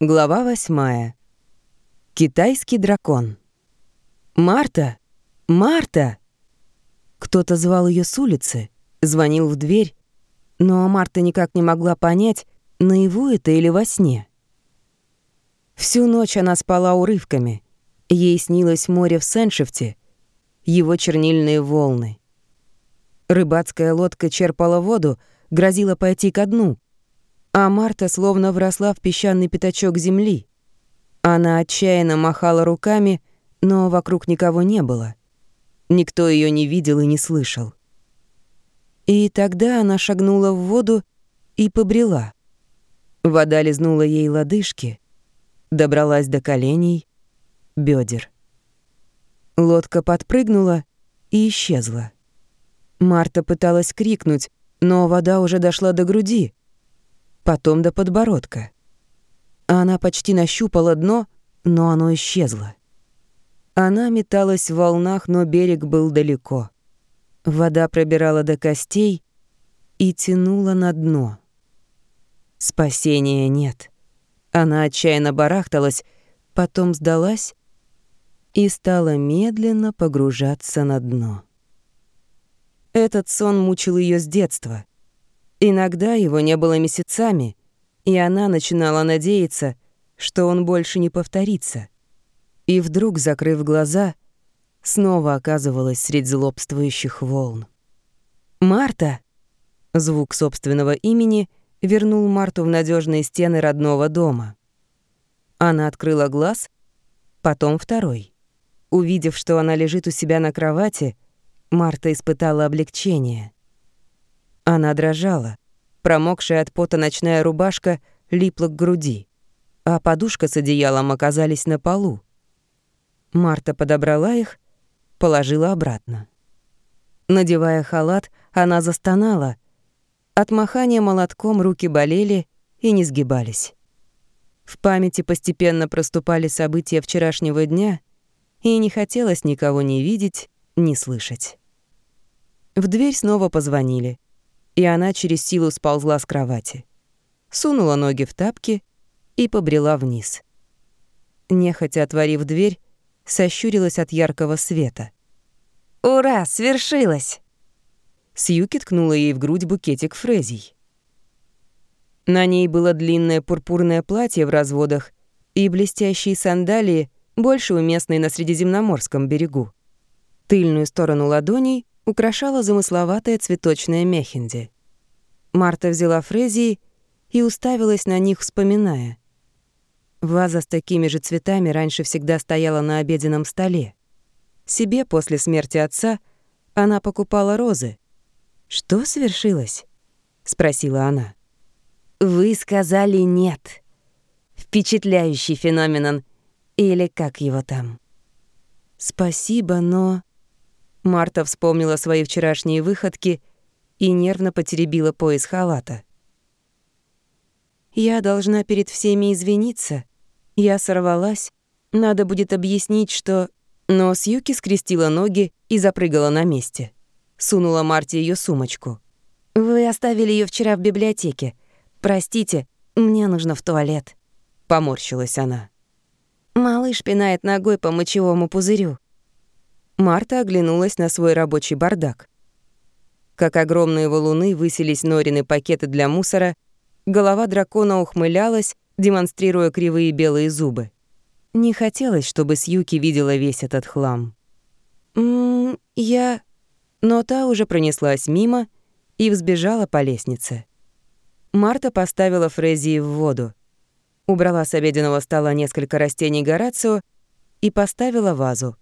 Глава восьмая. Китайский дракон. «Марта! Марта!» Кто-то звал ее с улицы, звонил в дверь, но Марта никак не могла понять, наяву это или во сне. Всю ночь она спала урывками. Ей снилось море в Сеншифте, его чернильные волны. Рыбацкая лодка черпала воду, грозила пойти ко дну, а Марта словно вросла в песчаный пятачок земли. Она отчаянно махала руками, но вокруг никого не было. Никто ее не видел и не слышал. И тогда она шагнула в воду и побрела. Вода лизнула ей лодыжки, добралась до коленей, бедер. Лодка подпрыгнула и исчезла. Марта пыталась крикнуть, но вода уже дошла до груди, потом до подбородка. Она почти нащупала дно, но оно исчезло. Она металась в волнах, но берег был далеко. Вода пробирала до костей и тянула на дно. Спасения нет. Она отчаянно барахталась, потом сдалась и стала медленно погружаться на дно. Этот сон мучил ее с детства. Иногда его не было месяцами, и она начинала надеяться, что он больше не повторится. И вдруг, закрыв глаза, снова оказывалась среди злобствующих волн. «Марта!» Звук собственного имени вернул Марту в надежные стены родного дома. Она открыла глаз, потом второй. Увидев, что она лежит у себя на кровати, Марта испытала облегчение. Она дрожала. Промокшая от пота ночная рубашка липла к груди, а подушка с одеялом оказались на полу. Марта подобрала их, положила обратно. Надевая халат, она застонала. От махания молотком руки болели и не сгибались. В памяти постепенно проступали события вчерашнего дня, и не хотелось никого ни видеть, ни слышать. В дверь снова позвонили, и она через силу сползла с кровати. Сунула ноги в тапки и побрела вниз. Нехотя отворив дверь, сощурилась от яркого света. «Ура, свершилось!» Сьюки ткнула ей в грудь букетик фрезий. На ней было длинное пурпурное платье в разводах и блестящие сандалии, больше уместные на Средиземноморском берегу. Тыльную сторону ладоней украшала замысловатая цветочная мехенди. Марта взяла фрезии и уставилась на них, вспоминая. Ваза с такими же цветами раньше всегда стояла на обеденном столе. Себе после смерти отца она покупала розы. «Что свершилось?» — спросила она. «Вы сказали нет. Впечатляющий феноменон. Или как его там?» «Спасибо, но...» Марта вспомнила свои вчерашние выходки и нервно потеребила пояс халата. «Я должна перед всеми извиниться. Я сорвалась. Надо будет объяснить, что...» Но Сьюки скрестила ноги и запрыгала на месте. Сунула Марте ее сумочку. «Вы оставили ее вчера в библиотеке. Простите, мне нужно в туалет». Поморщилась она. Малыш пинает ногой по мочевому пузырю. Марта оглянулась на свой рабочий бардак. Как огромные валуны высились Норины пакеты для мусора, голова дракона ухмылялась, демонстрируя кривые белые зубы. Не хотелось, чтобы Сьюки видела весь этот хлам. «Ммм, я...» Но та уже пронеслась мимо и взбежала по лестнице. Марта поставила Фрезии в воду. Убрала с обеденного стола несколько растений Горацио и поставила вазу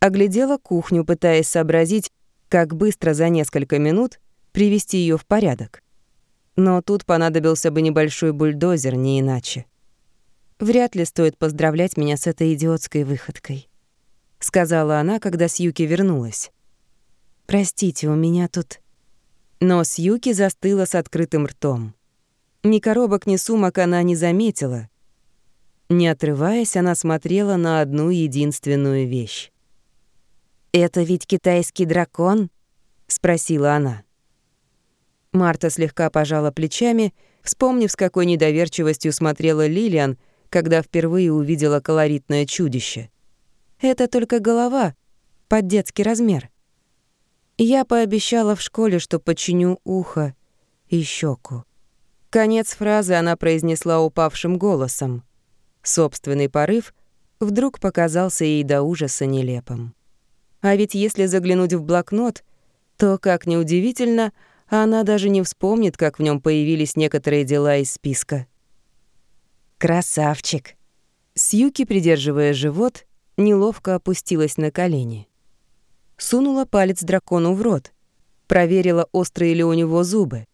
оглядела кухню, пытаясь сообразить, как быстро за несколько минут привести ее в порядок. Но тут понадобился бы небольшой бульдозер, не иначе. «Вряд ли стоит поздравлять меня с этой идиотской выходкой», — сказала она, когда Сьюки вернулась. «Простите, у меня тут...» Но Сьюки застыла с открытым ртом. Ни коробок, ни сумок она не заметила. Не отрываясь, она смотрела на одну единственную вещь. «Это ведь китайский дракон?» — спросила она. Марта слегка пожала плечами, вспомнив, с какой недоверчивостью смотрела Лилиан, когда впервые увидела колоритное чудище. Это только голова, под детский размер. Я пообещала в школе, что починю ухо и щеку. Конец фразы она произнесла упавшим голосом. Собственный порыв вдруг показался ей до ужаса нелепым. А ведь если заглянуть в блокнот, то, как неудивительно, она даже не вспомнит, как в нем появились некоторые дела из списка. «Красавчик!» Сьюки, придерживая живот, неловко опустилась на колени. Сунула палец дракону в рот, проверила, острые ли у него зубы,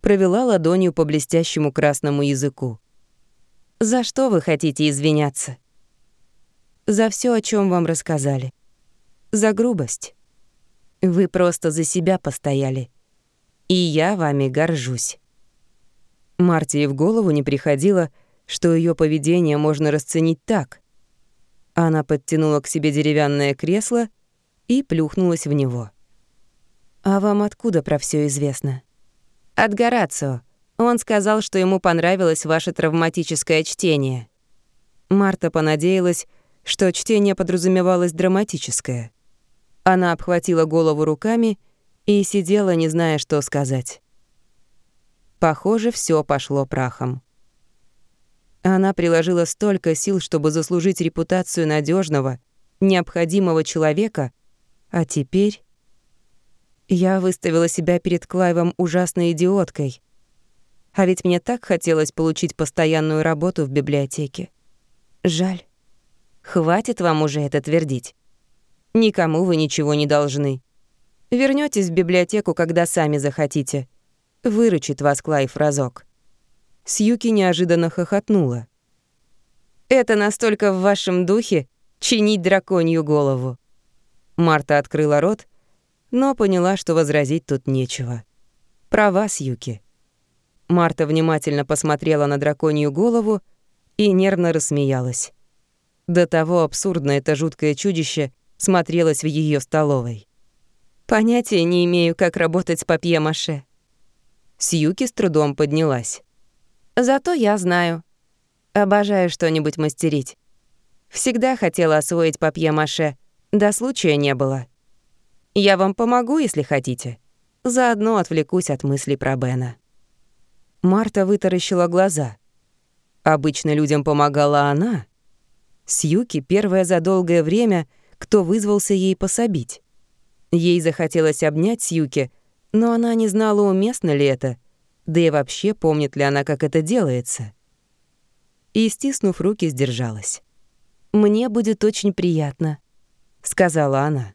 провела ладонью по блестящему красному языку. «За что вы хотите извиняться?» «За все, о чем вам рассказали. За грубость. Вы просто за себя постояли. И я вами горжусь». Марте в голову не приходило, что ее поведение можно расценить так. Она подтянула к себе деревянное кресло и плюхнулась в него. «А вам откуда про все известно?» «От Горацио. Он сказал, что ему понравилось ваше травматическое чтение». Марта понадеялась, что чтение подразумевалось драматическое. Она обхватила голову руками и сидела, не зная, что сказать. Похоже, все пошло прахом. Она приложила столько сил, чтобы заслужить репутацию надежного, необходимого человека, а теперь... Я выставила себя перед Клайвом ужасной идиоткой. А ведь мне так хотелось получить постоянную работу в библиотеке. Жаль. Хватит вам уже это твердить. Никому вы ничего не должны. Вернётесь в библиотеку, когда сами захотите. Выручит вас Клайв разок. Сьюки неожиданно хохотнула. «Это настолько в вашем духе — чинить драконью голову». Марта открыла рот, но поняла, что возразить тут нечего. «Права, Сьюки». Марта внимательно посмотрела на драконью голову и нервно рассмеялась. До того абсурдно это жуткое чудище смотрелось в ее столовой. «Понятия не имею, как работать с папье-маше». Сьюки с трудом поднялась. Зато я знаю. Обожаю что-нибудь мастерить. Всегда хотела освоить папье-маше, до случая не было. Я вам помогу, если хотите. Заодно отвлекусь от мыслей про Бена. Марта вытаращила глаза. Обычно людям помогала она. Сьюки первая за долгое время, кто вызвался ей пособить. Ей захотелось обнять Сьюки, но она не знала, уместно ли это — да и вообще, помнит ли она, как это делается? И, стиснув руки, сдержалась. «Мне будет очень приятно», — сказала она.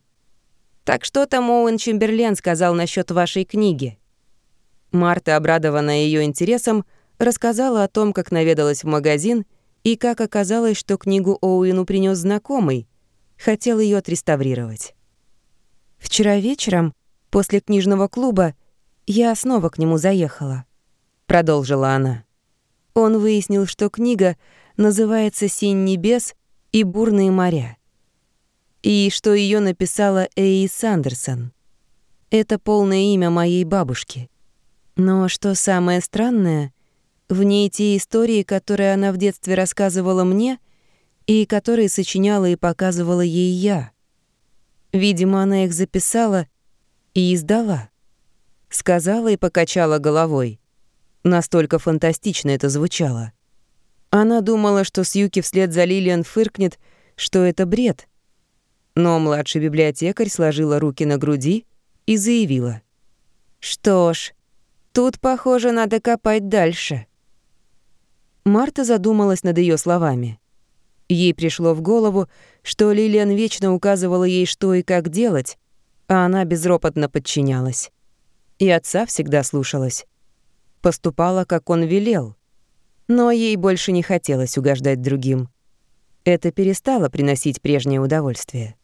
«Так что там Оуэн Чемберлен сказал насчет вашей книги?» Марта, обрадованная ее интересом, рассказала о том, как наведалась в магазин и как оказалось, что книгу Оуэну принес знакомый, хотел ее отреставрировать. «Вчера вечером, после книжного клуба, я снова к нему заехала, продолжила она. Он выяснил, что книга называется «Синь небес и бурные моря», и что ее написала Эи Сандерсон. Это полное имя моей бабушки. Но что самое странное, в ней те истории, которые она в детстве рассказывала мне и которые сочиняла и показывала ей я. Видимо, она их записала и издала. Сказала и покачала головой. Настолько фантастично это звучало. Она думала, что Сьюки вслед за Лилиан фыркнет, что это бред. Но младший библиотекарь сложила руки на груди и заявила. «Что ж, тут, похоже, надо копать дальше». Марта задумалась над ее словами. Ей пришло в голову, что Лилиан вечно указывала ей, что и как делать, а она безропотно подчинялась и отца всегда слушалась. Поступала, как он велел. Но ей больше не хотелось угождать другим. Это перестало приносить прежнее удовольствие.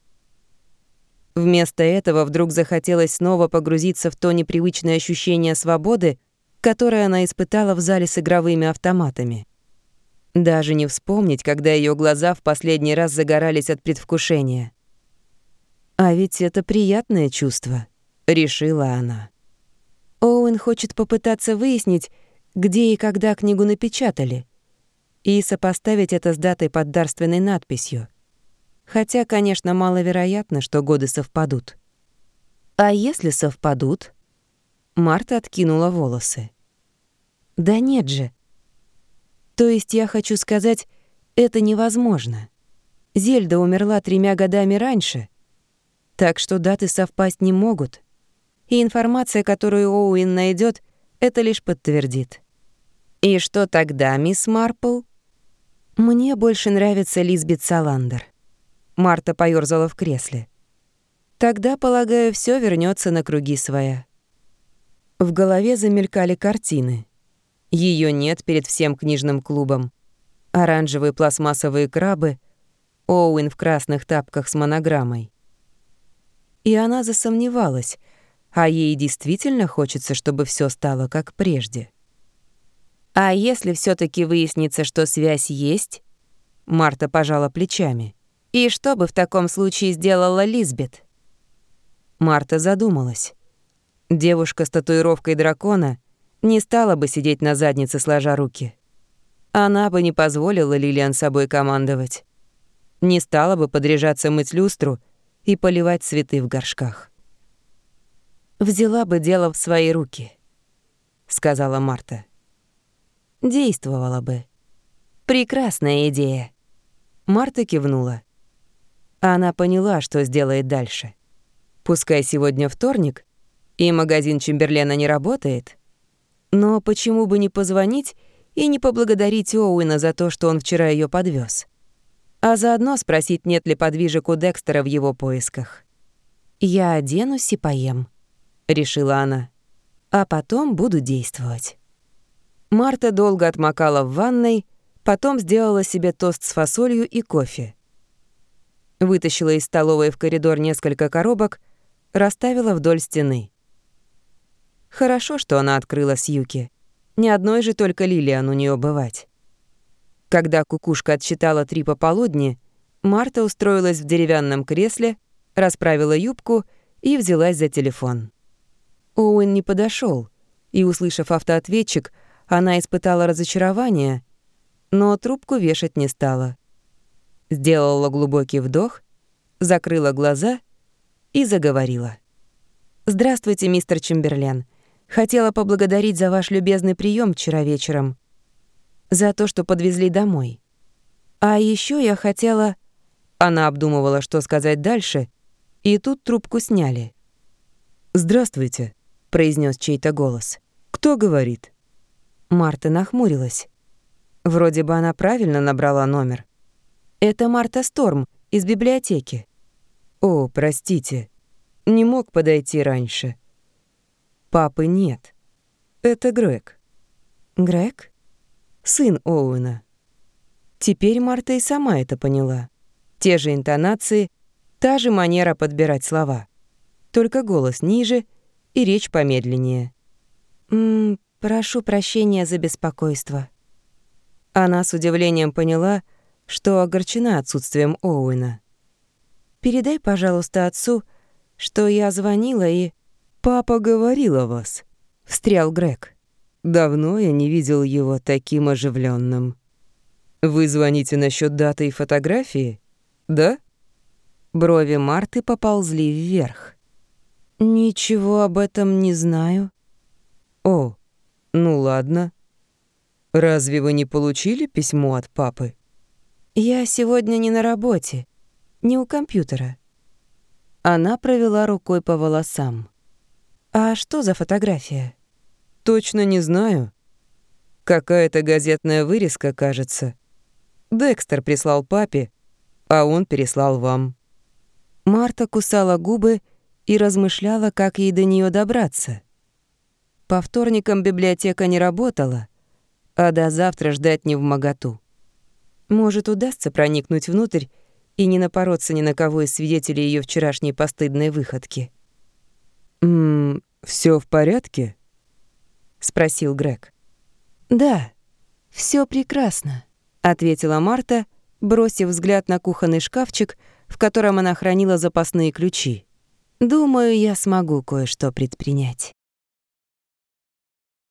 Вместо этого вдруг захотелось снова погрузиться в то непривычное ощущение свободы, которое она испытала в зале с игровыми автоматами. Даже не вспомнить, когда ее глаза в последний раз загорались от предвкушения. «А ведь это приятное чувство», — решила она. Оуэн хочет попытаться выяснить, где и когда книгу напечатали, и сопоставить это с датой под дарственной надписью. Хотя, конечно, маловероятно, что годы совпадут. А если совпадут? Марта откинула волосы. Да нет же. То есть я хочу сказать, это невозможно. Зельда умерла тремя годами раньше, так что даты совпасть не могут. И информация, которую Оуэн найдет, это лишь подтвердит. И что тогда, мисс Марпл? Мне больше нравится Лизбет Саландер. Марта поёрзала в кресле. Тогда, полагаю, все вернется на круги своя. В голове замелькали картины. Ее нет перед всем книжным клубом. Оранжевые пластмассовые крабы, Оуэн в красных тапках с монограммой. И она засомневалась, а ей действительно хочется, чтобы все стало как прежде. А если все таки выяснится, что связь есть? Марта пожала плечами. И что бы в таком случае сделала Лизбет? Марта задумалась. Девушка с татуировкой дракона не стала бы сидеть на заднице сложа руки. Она бы не позволила Лилиан собой командовать не стала бы подряжаться мыть люстру и поливать цветы в горшках. «Взяла бы дело в свои руки», — сказала Марта. «Действовала бы. Прекрасная идея». Марта кивнула. Она поняла, что сделает дальше. Пускай сегодня вторник, и магазин Чемберлена не работает, но почему бы не позвонить и не поблагодарить Оуэна за то, что он вчера ее подвез? а заодно спросить, нет ли подвижек у Декстера в его поисках. «Я оденусь и поем», — решила она, «а потом буду действовать». Марта долго отмокала в ванной, потом сделала себе тост с фасолью и кофе. Вытащила из столовой в коридор несколько коробок, расставила вдоль стены. Хорошо, что она открыла с Юки. Ни одной же только Лилиан у нее бывать. Когда кукушка отсчитала три пополудни, Марта устроилась в деревянном кресле, расправила юбку и взялась за телефон. Оуэн не подошел, и, услышав автоответчик, она испытала разочарование, но трубку вешать не стала. Сделала глубокий вдох, закрыла глаза и заговорила. «Здравствуйте, мистер Чемберлен. Хотела поблагодарить за ваш любезный прием вчера вечером за то, что подвезли домой. А еще я хотела... Она обдумывала, что сказать дальше, и тут трубку сняли. «Здравствуйте», — произнес чей-то голос. «Кто говорит?» Марта нахмурилась. Вроде бы она правильно набрала номер. «Это Марта Сторм из библиотеки». «О, простите, не мог подойти раньше». «Папы нет. Это Грег». «Грег?» сын Оуэна. Теперь Марта и сама это поняла. Те же интонации, та же манера подбирать слова. Только голос ниже и речь помедленнее. «М -м, «Прошу прощения за беспокойство». Она с удивлением поняла, что огорчена отсутствием Оуэна. «Передай, пожалуйста, отцу, что я звонила и...» «Папа говорил о вас», — встрял Грег. Давно я не видел его таким оживленным. Вы звоните насчет даты и фотографии? Да? Брови Марты поползли вверх. Ничего об этом не знаю. О, ну ладно. Разве вы не получили письмо от папы? Я сегодня не на работе, не у компьютера. Она провела рукой по волосам. А что за фотография? Точно не знаю. Какая-то газетная вырезка, кажется. Декстер прислал папе, а он переслал вам. Марта кусала губы и размышляла, как ей до нее добраться. По вторникам библиотека не работала, а до завтра ждать не в моготу. Может, удастся проникнуть внутрь и не напороться ни на кого из свидетелей ее вчерашней постыдной выходки. «Ммм, всё в порядке?» — спросил Грег. «Да, все прекрасно», — ответила Марта, бросив взгляд на кухонный шкафчик, в котором она хранила запасные ключи. «Думаю, я смогу кое-что предпринять».